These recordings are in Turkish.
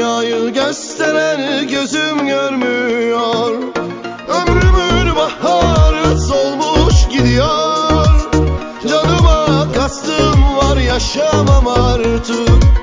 Dünyayı gösteren gözüm görmüyor. Ömrümün baharı solmuş gidiyor. Canıma kastım var yaşamam artık.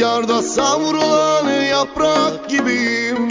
Rüzgarda savrulan yaprak gibiyim.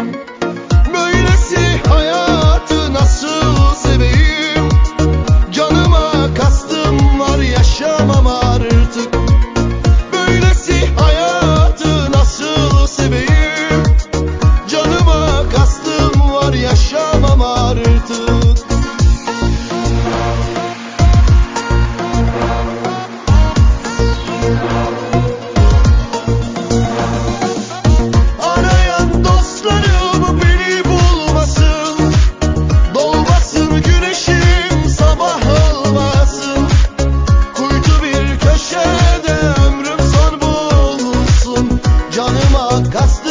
Podcast